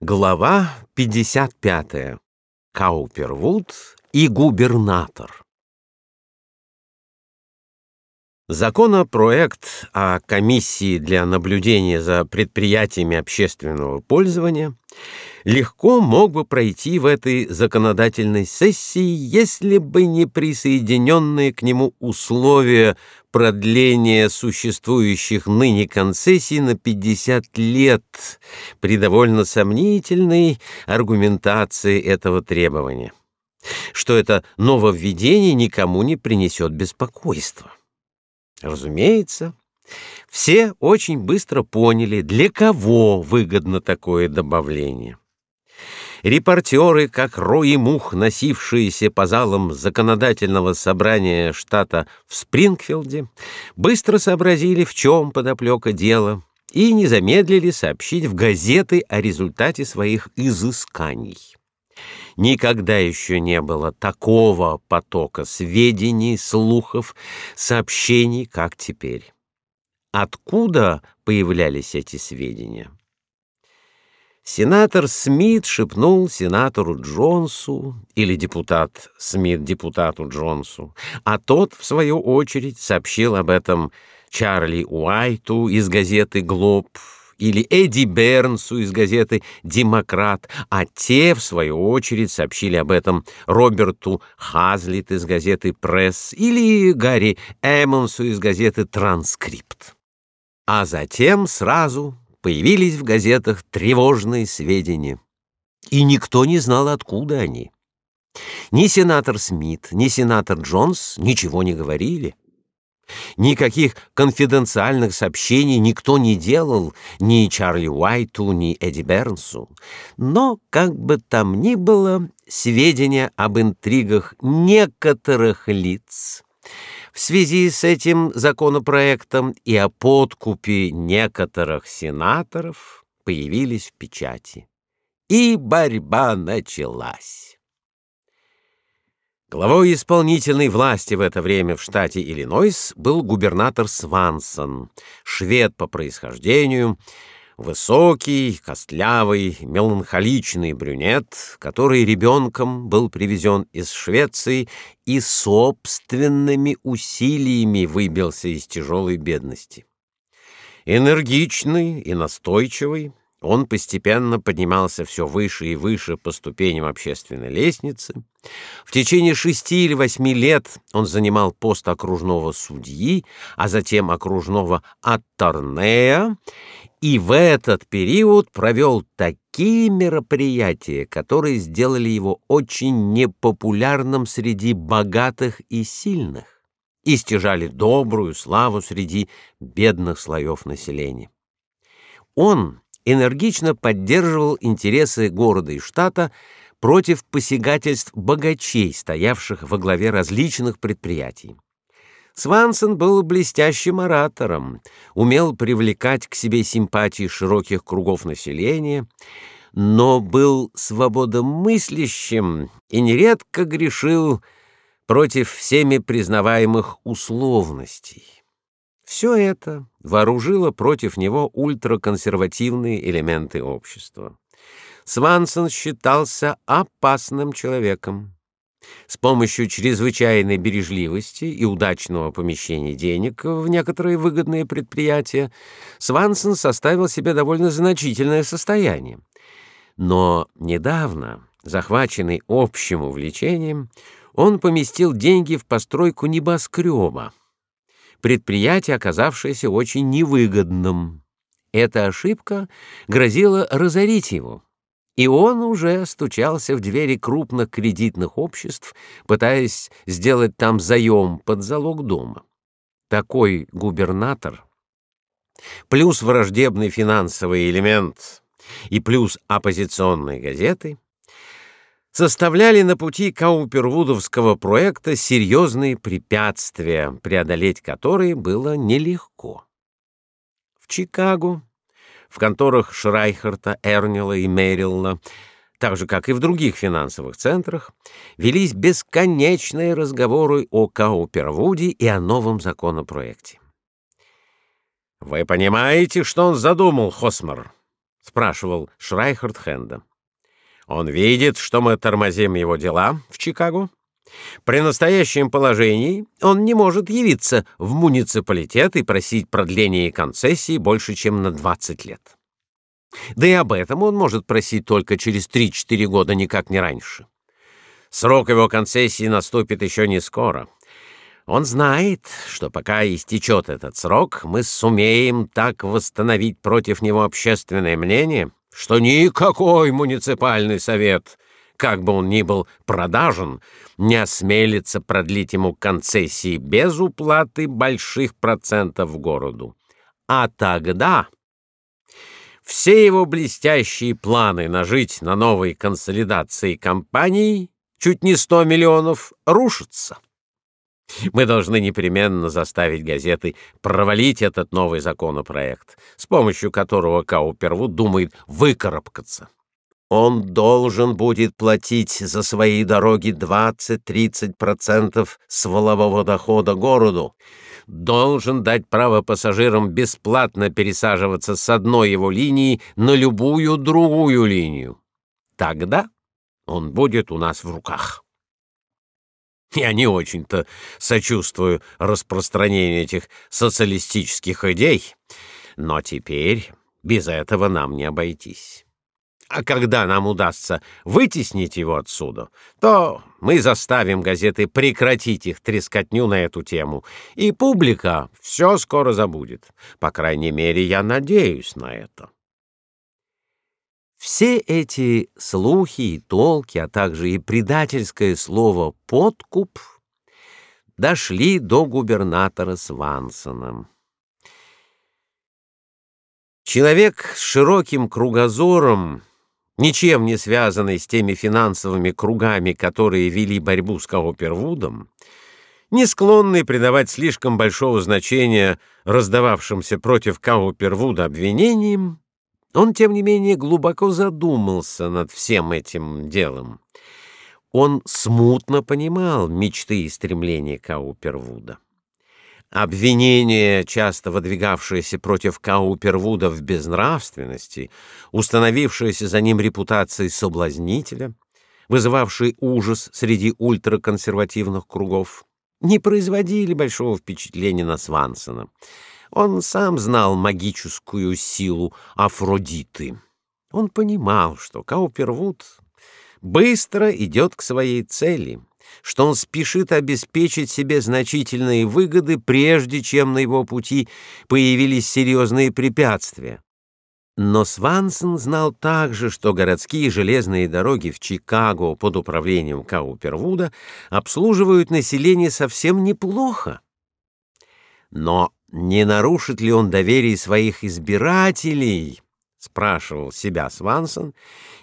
Глава 55. Каупервуд и губернатор. Законопроект о комиссии для наблюдения за предприятиями общественного пользования легко мог бы пройти в этой законодательной сессии, если бы не присоединенные к нему условия продления существующих ныне концессий на 50 лет при довольно сомнительной аргументации этого требования, что это нововведение никому не принесет беспокойства. Разумеется, все очень быстро поняли, для кого выгодно такое добавление. Репортеры, как рои мух, носившиеся по залам законодательного собрания штата в Спрингфилде, быстро сообразили, в чем подоплека дела, и не замедлили сообщить в газеты о результате своих изысканий. Никогда еще не было такого потока сведений, слухов, сообщений, как теперь. Откуда появлялись эти сведения? Сенатор Смит шепнул сенатору Джонсу или депутат Смит депутату Джонсу, а тот в свою очередь сообщил об этом Чарли Уайту из газеты Глоб или Эдди Бернсу из газеты Демократ, а те в свою очередь сообщили об этом Роберту Хазлит из газеты Пресс или Гарри Эммонсу из газеты Транскрипт. А затем сразу появились в газетах тревожные сведения, и никто не знал, откуда они. Ни сенатор Смит, ни сенатор Джонс ничего не говорили. Никаких конфиденциальных сообщений никто не делал ни Чарли Уайту, ни Эдди Бернсу. Но, как бы там ни было, сведения об интригах некоторых лиц в связи с этим законопроектом и о подкупе некоторых сенаторов появились в печати. И борьба началась. Главой исполнительной власти в это время в штате Иллинойс был губернатор Свансон, швед по происхождению, Высокий, костлявый, меланхоличный брюнет, который ребенком был привезен из Швеции и собственными усилиями выбился из тяжелой бедности. Энергичный и настойчивый, он постепенно поднимался все выше и выше по ступеням общественной лестницы. В течение шести или восьми лет он занимал пост окружного судьи, а затем окружного атторнея, и в этот период провел такие мероприятия, которые сделали его очень непопулярным среди богатых и сильных и стяжали добрую славу среди бедных слоев населения. Он энергично поддерживал интересы города и штата против посягательств богачей, стоявших во главе различных предприятий. Свансон был блестящим оратором, умел привлекать к себе симпатии широких кругов населения, но был свободомыслящим и нередко грешил против всеми признаваемых условностей. Все это вооружило против него ультраконсервативные элементы общества. Свансон считался опасным человеком. С помощью чрезвычайной бережливости и удачного помещения денег в некоторые выгодные предприятия Свансон составил себе довольно значительное состояние. Но недавно, захваченный общим увлечением, он поместил деньги в постройку небоскреба, предприятие, оказавшееся очень невыгодным. Эта ошибка грозила разорить его и он уже стучался в двери крупных кредитных обществ, пытаясь сделать там заем под залог дома. Такой губернатор плюс враждебный финансовый элемент и плюс оппозиционные газеты составляли на пути Каупервудовского проекта серьезные препятствия, преодолеть которые было нелегко. В Чикаго в конторах Шрайхерта, Эрнила и Мэрилла, так же, как и в других финансовых центрах, велись бесконечные разговоры о Каупервуде и о новом законопроекте. «Вы понимаете, что он задумал, Хосмар?» — спрашивал Шрайхард Хенда. Он видит, что мы тормозим его дела в Чикаго. При настоящем положении он не может явиться в муниципалитет и просить продления концессии больше, чем на 20 лет. Да и об этом он может просить только через 3-4 года, никак не раньше. Срок его концессии наступит еще не скоро. Он знает, что пока истечет этот срок, мы сумеем так восстановить против него общественное мнение, что никакой муниципальный совет, как бы он ни был продажен, не осмелится продлить ему концессии без уплаты больших процентов городу. А тогда все его блестящие планы нажить на новой консолидации компаний чуть не 100 миллионов рушатся. Мы должны непременно заставить газеты провалить этот новый законопроект, с помощью которого Каупервуд думает выкарабкаться. Он должен будет платить за свои дороги 20-30% с волового дохода городу, должен дать право пассажирам бесплатно пересаживаться с одной его линии на любую другую линию. Тогда он будет у нас в руках. Я не очень-то сочувствую распространению этих социалистических идей, но теперь без этого нам не обойтись. А когда нам удастся вытеснить его отсюда, то мы заставим газеты прекратить их трескотню на эту тему, и публика все скоро забудет. По крайней мере, я надеюсь на это. Все эти слухи и толки, а также и предательское слово «подкуп» дошли до губернатора Свансона. Человек с широким кругозором, ничем не связанный с теми финансовыми кругами, которые вели борьбу с Каупервудом, не склонный придавать слишком большого значения раздававшимся против Каупервуда обвинениям, он, тем не менее, глубоко задумался над всем этим делом. Он смутно понимал мечты и стремления Каупервуда. Обвинения, часто выдвигавшиеся против Каупервуда в безнравственности, установившиеся за ним репутацией соблазнителя, вызывавшие ужас среди ультраконсервативных кругов, не производили большого впечатления на Свансона. Он сам знал магическую силу Афродиты. Он понимал, что Каупервуд быстро идет к своей цели, что он спешит обеспечить себе значительные выгоды, прежде чем на его пути появились серьезные препятствия. Но Свансон знал также, что городские железные дороги в Чикаго под управлением Каупервуда обслуживают население совсем неплохо. Но не нарушит ли он доверие своих избирателей, спрашивал себя Свансон,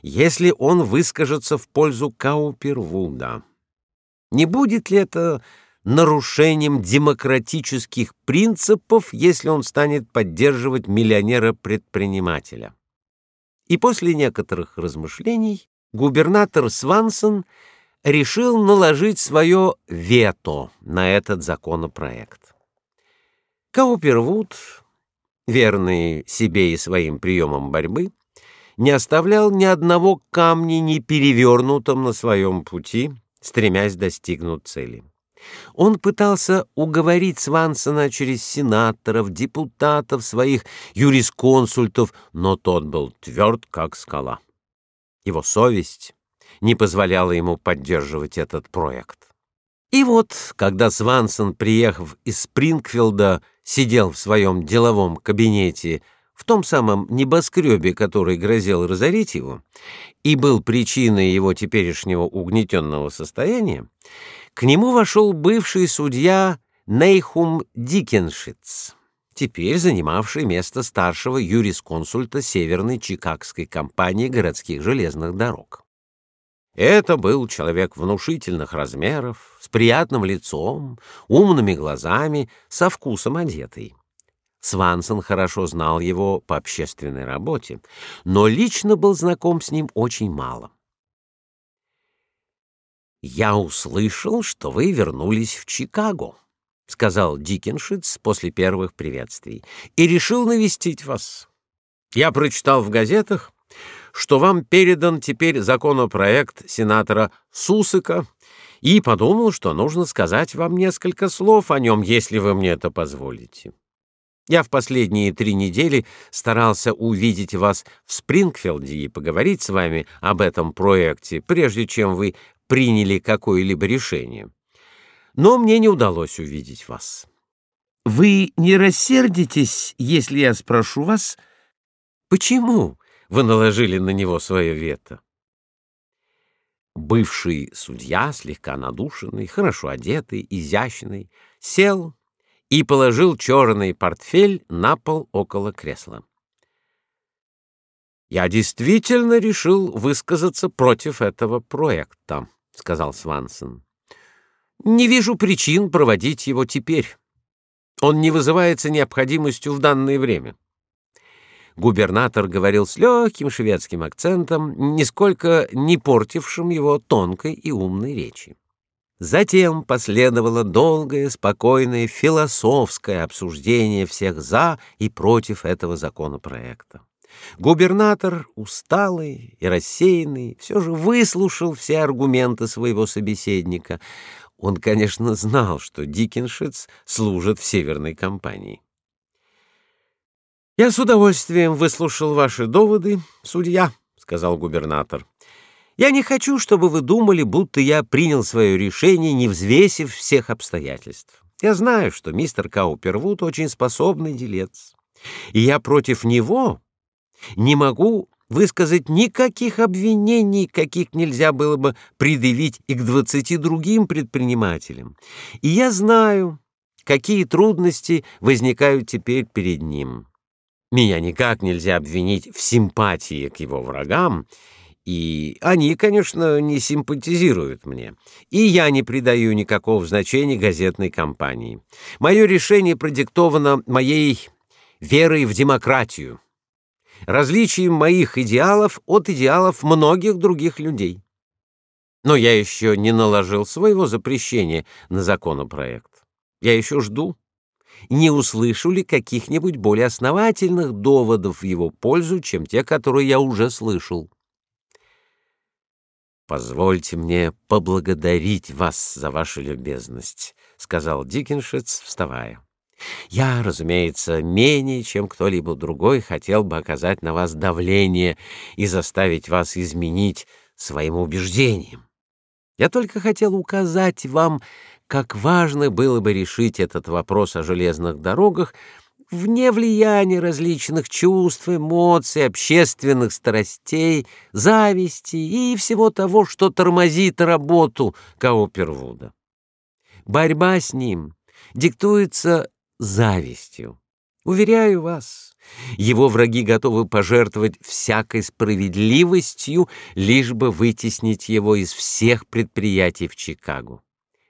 если он выскажется в пользу Каупервуда. Не будет ли это нарушением демократических принципов, если он станет поддерживать миллионера-предпринимателя? И после некоторых размышлений губернатор Свансон решил наложить свое вето на этот законопроект. Каупервуд, верный себе и своим приемам борьбы, не оставлял ни одного камня не перевернутым на своем пути, стремясь достигнуть цели. Он пытался уговорить Свансона через сенаторов, депутатов, своих юрисконсультов, но тот был тверд, как скала. Его совесть не позволяла ему поддерживать этот проект. И вот, когда Свансон, приехав из Спрингфилда, сидел в своем деловом кабинете в том самом небоскребе, который грозил разорить его, и был причиной его теперешнего угнетенного состояния, к нему вошел бывший судья Нейхум Дикеншиц, теперь занимавший место старшего юрисконсульта Северной Чикагской компании городских железных дорог. Это был человек внушительных размеров, с приятным лицом, умными глазами, со вкусом одетый. Свансон хорошо знал его по общественной работе, но лично был знаком с ним очень мало. «Я услышал, что вы вернулись в Чикаго», — сказал Дикеншиц после первых приветствий, — «и решил навестить вас. Я прочитал в газетах, что вам передан теперь законопроект сенатора Сусыка, и подумал, что нужно сказать вам несколько слов о нем, если вы мне это позволите. Я в последние три недели старался увидеть вас в Спрингфилде и поговорить с вами об этом проекте, прежде чем вы приняли какое-либо решение. Но мне не удалось увидеть вас. Вы не рассердитесь, если я спрошу вас, почему вы наложили на него свое вето? Бывший судья, слегка надушенный, хорошо одетый, изящный, сел и положил черный портфель на пол около кресла. Я действительно решил высказаться против этого проекта, сказал Свансон. Не вижу причин проводить его теперь. Он не вызывается необходимостью в данное время. Губернатор говорил с легким шведским акцентом, нисколько не портившим его тонкой и умной речи. Затем последовало долгое, спокойное, философское обсуждение всех за и против этого законопроекта. Губернатор, усталый и рассеянный, все же выслушал все аргументы своего собеседника. Он, конечно, знал, что Диккеншиц служит в северной компании. Я с удовольствием выслушал ваши доводы, судья, сказал губернатор. Я не хочу, чтобы вы думали, будто я принял свое решение, не взвесив всех обстоятельств. Я знаю, что мистер Каупервуд очень способный делец, и я против него не могу высказать никаких обвинений, каких нельзя было бы предъявить и к двадцати другим предпринимателям. И я знаю, какие трудности возникают теперь перед ним. Меня никак нельзя обвинить в симпатии к его врагам, и они, конечно, не симпатизируют мне. И я не придаю никакого значения газетной кампании. Мое решение продиктовано моей верой в демократию, различием моих идеалов от идеалов многих других людей. Но я еще не наложил своего запрещения на законопроект. Я еще жду не услышу ли каких-нибудь более основательных доводов в его пользу, чем те, которые я уже слышал. Позвольте мне поблагодарить вас за вашу любезность, сказал Диккеншиц, вставая. Я, разумеется, менее чем кто-либо другой хотел бы оказать на вас давление и заставить вас изменить своим убеждениям. Я только хотел указать вам как важно было бы решить этот вопрос о железных дорогах вне влияния различных чувств, эмоций, общественных страстей, зависти и всего того, что тормозит работу Каупервуда. Борьба с ним диктуется завистью. Уверяю вас, его враги готовы пожертвовать всякой справедливостью, лишь бы вытеснить его из всех предприятий в Чикаго.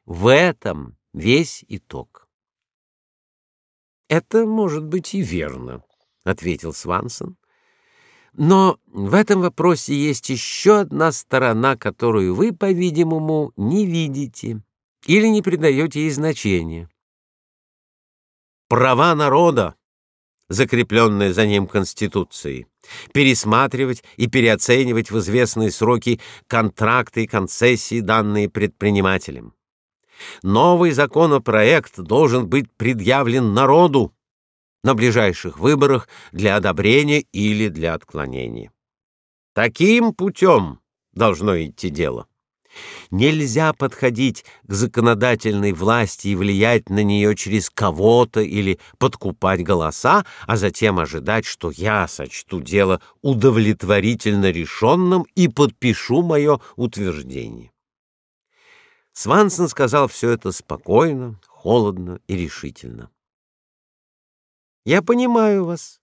В этом весь итог. Это может быть и верно, ответил Свансон. Но в этом вопросе есть еще одна сторона, которую вы, по-видимому, не видите или не придаете ей значения. Права народа, закрепленные за ним Конституцией, пересматривать и переоценивать в известные сроки контракты и концессии, данные предпринимателям. Новый законопроект должен быть предъявлен народу на ближайших выборах для одобрения или для отклонения. Таким путем должно идти дело. Нельзя подходить к законодательной власти и влиять на нее через кого-то или подкупать голоса, а затем ожидать, что я сочту дело удовлетворительно решенным и подпишу мое утверждение. Свансон сказал все это спокойно, холодно и решительно. Я понимаю вас,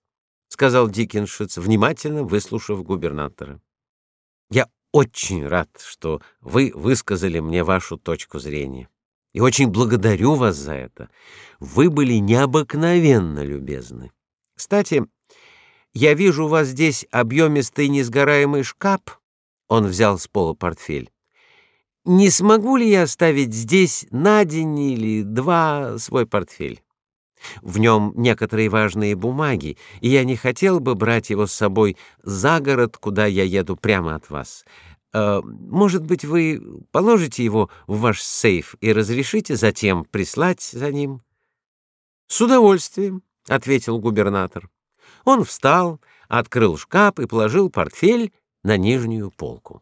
сказал Диккеншиц, внимательно выслушав губернатора. Я очень рад, что вы высказали мне вашу точку зрения. И очень благодарю вас за это. Вы были необыкновенно любезны. Кстати, я вижу у вас здесь объемистый несгораемый шкаф. Он взял с пола портфель. Не смогу ли я оставить здесь на день или два свой портфель? В нем некоторые важные бумаги, и я не хотел бы брать его с собой за город, куда я еду прямо от вас. Э, может быть, вы положите его в ваш сейф и разрешите затем прислать за ним? С удовольствием, ответил губернатор. Он встал, открыл шкаф и положил портфель на нижнюю полку.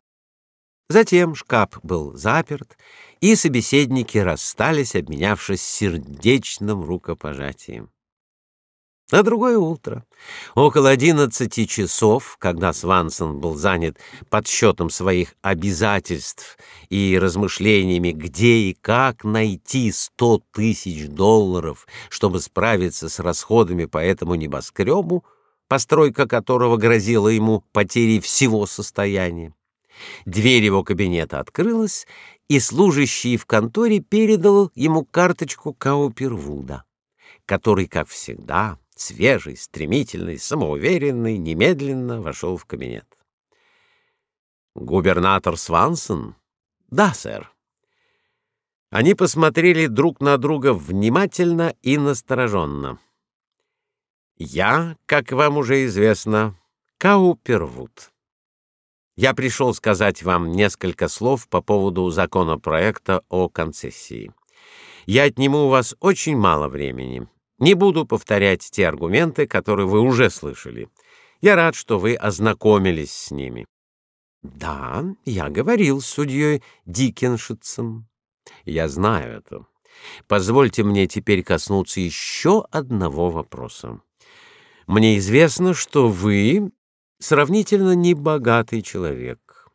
Затем шкаф был заперт, и собеседники расстались, обменявшись сердечным рукопожатием. На другое утро, около одиннадцати часов, когда Свансон был занят подсчетом своих обязательств и размышлениями, где и как найти сто тысяч долларов, чтобы справиться с расходами по этому небоскребу, постройка которого грозила ему потерей всего состояния, дверь его кабинета открылась, и служащий в конторе передал ему карточку Каупервуда, который, как всегда, свежий, стремительный, самоуверенный, немедленно вошел в кабинет. Губернатор Свансон? Да, сэр. Они посмотрели друг на друга внимательно и настороженно. Я, как вам уже известно, Каупервуд. Я пришел сказать вам несколько слов по поводу законопроекта о концессии. Я отниму у вас очень мало времени. Не буду повторять те аргументы, которые вы уже слышали. Я рад, что вы ознакомились с ними. Да, я говорил с судьей Дикеншицем. Я знаю это. Позвольте мне теперь коснуться еще одного вопроса. Мне известно, что вы сравнительно небогатый человек,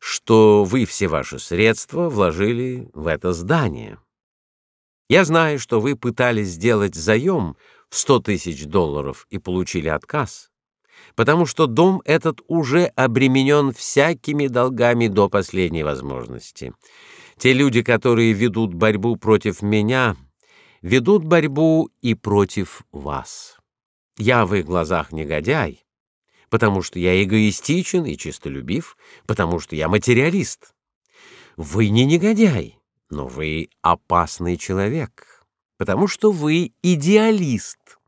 что вы все ваши средства вложили в это здание. Я знаю, что вы пытались сделать заем в сто тысяч долларов и получили отказ, потому что дом этот уже обременен всякими долгами до последней возможности. Те люди, которые ведут борьбу против меня, ведут борьбу и против вас. Я в их глазах негодяй, потому что я эгоистичен и честолюбив, потому что я материалист. Вы не негодяй, но вы опасный человек, потому что вы идеалист.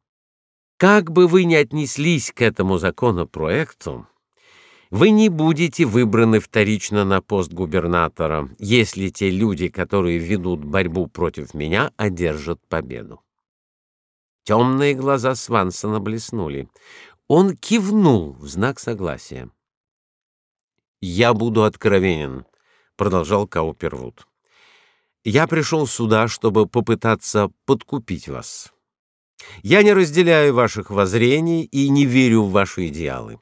Как бы вы ни отнеслись к этому законопроекту, вы не будете выбраны вторично на пост губернатора, если те люди, которые ведут борьбу против меня, одержат победу. Темные глаза Свансона блеснули. Он кивнул в знак согласия. «Я буду откровенен», — продолжал Каупервуд. Я пришел сюда, чтобы попытаться подкупить вас. Я не разделяю ваших воззрений и не верю в ваши идеалы.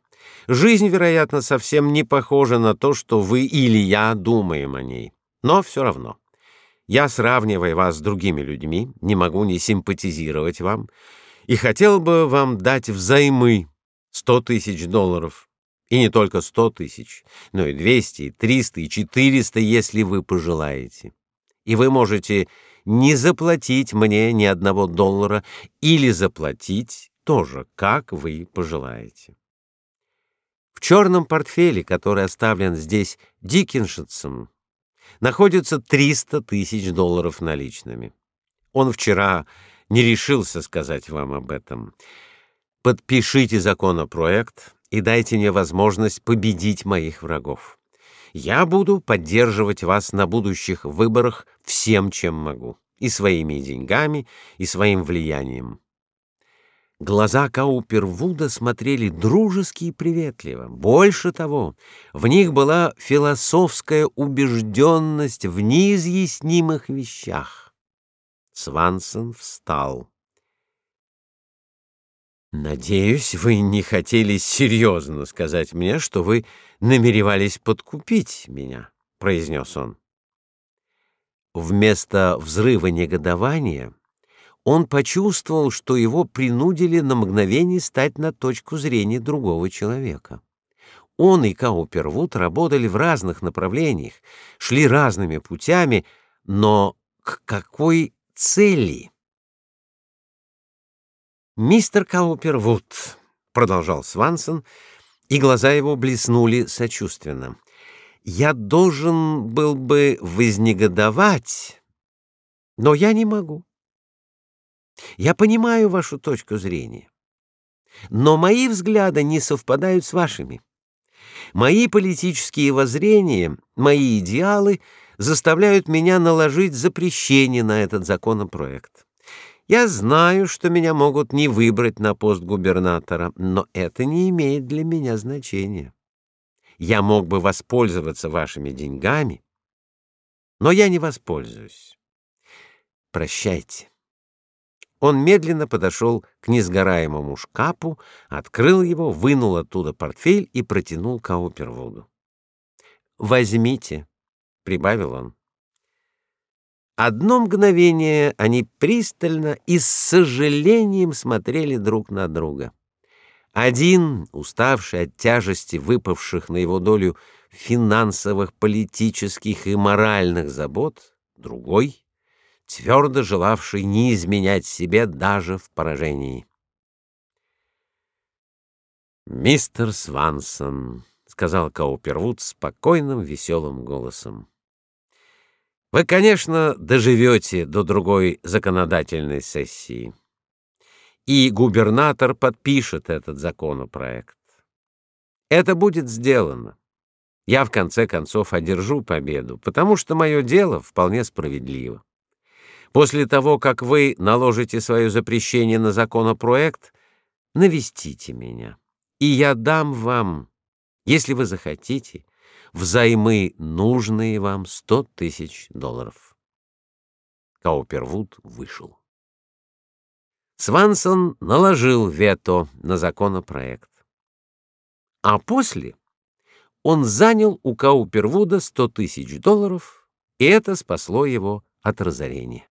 Жизнь, вероятно, совсем не похожа на то, что вы или я думаем о ней. Но все равно. Я, сравнивая вас с другими людьми, не могу не симпатизировать вам и хотел бы вам дать взаймы сто тысяч долларов. И не только сто тысяч, но и двести, и триста, и четыреста, если вы пожелаете и вы можете не заплатить мне ни одного доллара или заплатить тоже, как вы пожелаете. В черном портфеле, который оставлен здесь Диккеншицем, находится 300 тысяч долларов наличными. Он вчера не решился сказать вам об этом. Подпишите законопроект и дайте мне возможность победить моих врагов. Я буду поддерживать вас на будущих выборах всем, чем могу, и своими деньгами, и своим влиянием. Глаза Каупервуда смотрели дружески и приветливо. Больше того, в них была философская убежденность в неизъяснимых вещах. Свансон встал. Надеюсь, вы не хотели серьезно сказать мне, что вы намеревались подкупить меня, произнес он. Вместо взрыва негодования он почувствовал, что его принудили на мгновение стать на точку зрения другого человека. Он и Каупервуд работали в разных направлениях, шли разными путями, но к какой цели? Мистер Каупервуд, продолжал Свансон, и глаза его блеснули сочувственно. Я должен был бы вознегодовать, но я не могу. Я понимаю вашу точку зрения. Но мои взгляды не совпадают с вашими. Мои политические воззрения, мои идеалы заставляют меня наложить запрещение на этот законопроект. Я знаю, что меня могут не выбрать на пост губернатора, но это не имеет для меня значения. Я мог бы воспользоваться вашими деньгами, но я не воспользуюсь. Прощайте. Он медленно подошел к несгораемому шкафу, открыл его, вынул оттуда портфель и протянул Каупервуду. "Возьмите", прибавил он. Одно мгновение они пристально и с сожалением смотрели друг на друга. Один, уставший от тяжести выпавших на его долю финансовых, политических и моральных забот, другой твердо желавший не изменять себе даже в поражении. «Мистер Свансон», — сказал Каупервуд спокойным, веселым голосом, — «вы, конечно, доживете до другой законодательной сессии, и губернатор подпишет этот законопроект. Это будет сделано. Я, в конце концов, одержу победу, потому что мое дело вполне справедливо. После того, как вы наложите свое запрещение на законопроект, навестите меня, и я дам вам, если вы захотите, взаймы нужные вам сто тысяч долларов. Каупервуд вышел. Свансон наложил вето на законопроект. А после он занял у Каупервуда сто тысяч долларов, и это спасло его от разорения.